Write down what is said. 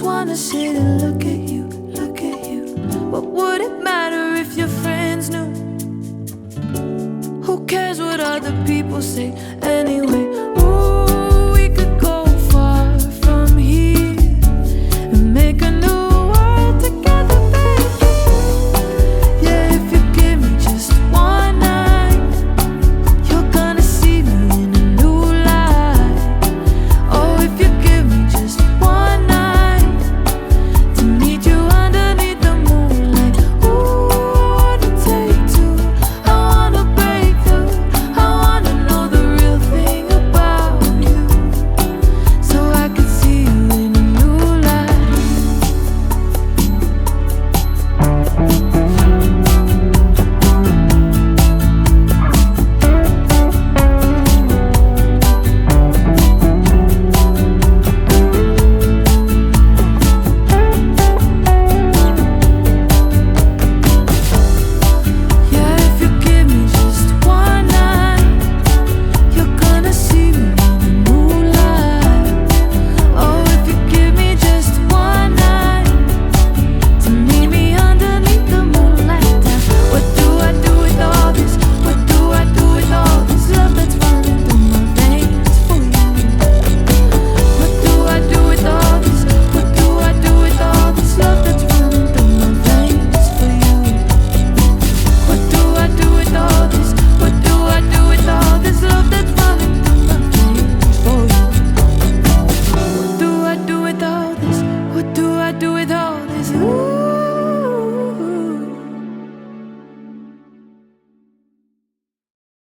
I just wanna sit and look at you, look at you. What would it matter if your friends knew? Who cares what other people say anyway? Ooh.